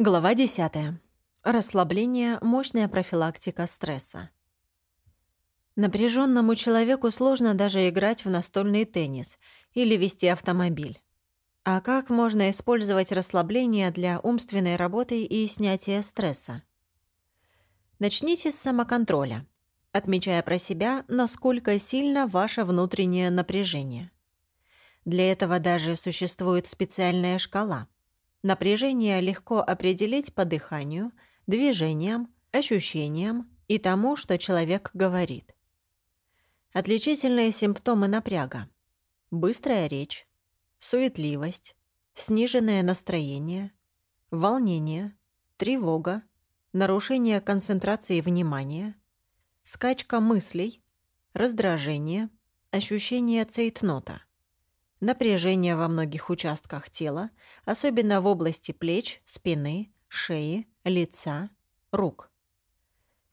Глава 10. Расслабление – мощная профилактика стресса. Напряженному человеку сложно даже играть в настольный теннис или вести автомобиль. А как можно использовать расслабление для умственной работы и снятия стресса? Начните с самоконтроля, отмечая про себя, насколько сильно ваше внутреннее напряжение. Для этого даже существует специальная шкала – Напряжение легко определить по дыханию, движениям, ощущениям и тому, что человек говорит. Отличительные симптомы напряга. Быстрая речь, суетливость, сниженное настроение, волнение, тревога, нарушение концентрации внимания, скачка мыслей, раздражение, ощущение цейтнота напряжение во многих участках тела, особенно в области плеч, спины, шеи, лица, рук.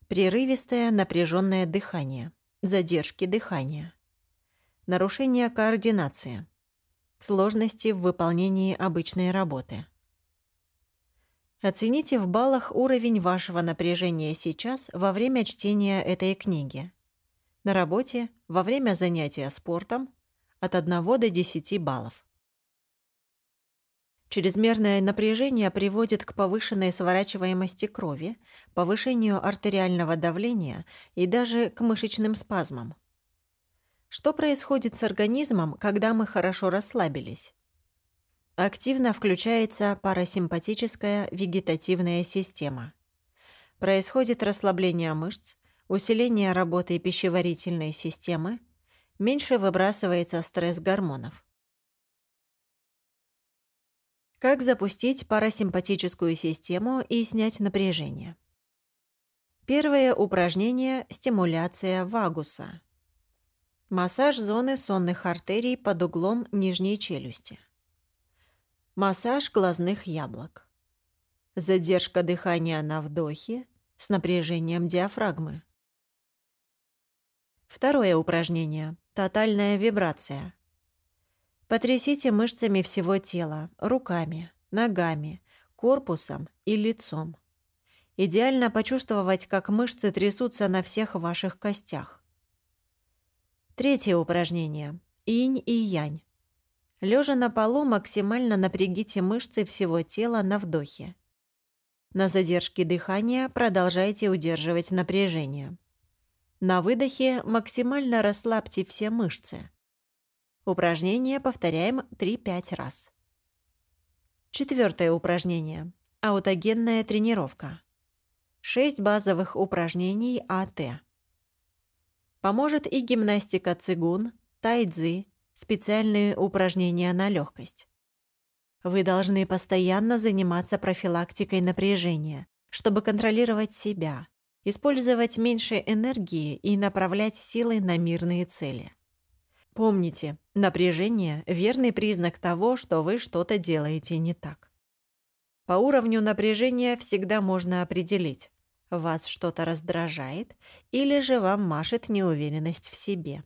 Прерывистое напряженное дыхание, задержки дыхания. Нарушение координации. Сложности в выполнении обычной работы. Оцените в баллах уровень вашего напряжения сейчас во время чтения этой книги. На работе, во время занятия спортом, от 1 до 10 баллов. Чрезмерное напряжение приводит к повышенной сворачиваемости крови, повышению артериального давления и даже к мышечным спазмам. Что происходит с организмом, когда мы хорошо расслабились? Активно включается парасимпатическая вегетативная система. Происходит расслабление мышц, усиление работы пищеварительной системы, меньше выбрасывается стресс гормонов. Как запустить парасимпатическую систему и снять напряжение? Первое упражнение – стимуляция вагуса. Массаж зоны сонных артерий под углом нижней челюсти. Массаж глазных яблок. Задержка дыхания на вдохе с напряжением диафрагмы. Второе упражнение. Тотальная вибрация. Потрясите мышцами всего тела, руками, ногами, корпусом и лицом. Идеально почувствовать, как мышцы трясутся на всех ваших костях. Третье упражнение. Инь и янь. Лежа на полу, максимально напрягите мышцы всего тела на вдохе. На задержке дыхания продолжайте удерживать напряжение. На выдохе максимально расслабьте все мышцы. Упражнение повторяем 3-5 раз. Четвертое упражнение. Аутогенная тренировка. 6 базовых упражнений АТ. Поможет и гимнастика цигун, тайцзи, специальные упражнения на легкость. Вы должны постоянно заниматься профилактикой напряжения, чтобы контролировать себя, использовать меньше энергии и направлять силы на мирные цели. Помните, напряжение – верный признак того, что вы что-то делаете не так. По уровню напряжения всегда можно определить, вас что-то раздражает или же вам машет неуверенность в себе.